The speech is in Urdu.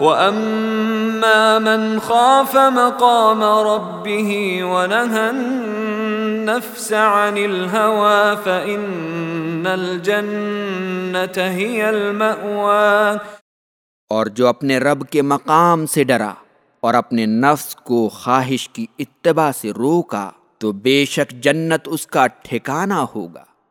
وَأَمَّا مَنْ خَافَ مَقَامَ رَبِّهِ وَنَهَى النَّفْسَ عَنِ الْهَوَى فَإِنَّ الْجَنَّةَ هِيَ الْمَأْوَى۔ اور جو اپنے رب کے مقام سے ڈرا اور اپنے نفس کو خواہش کی اتباع سے روکا تو بے شک جنت اس کا ٹھکانہ ہوگا۔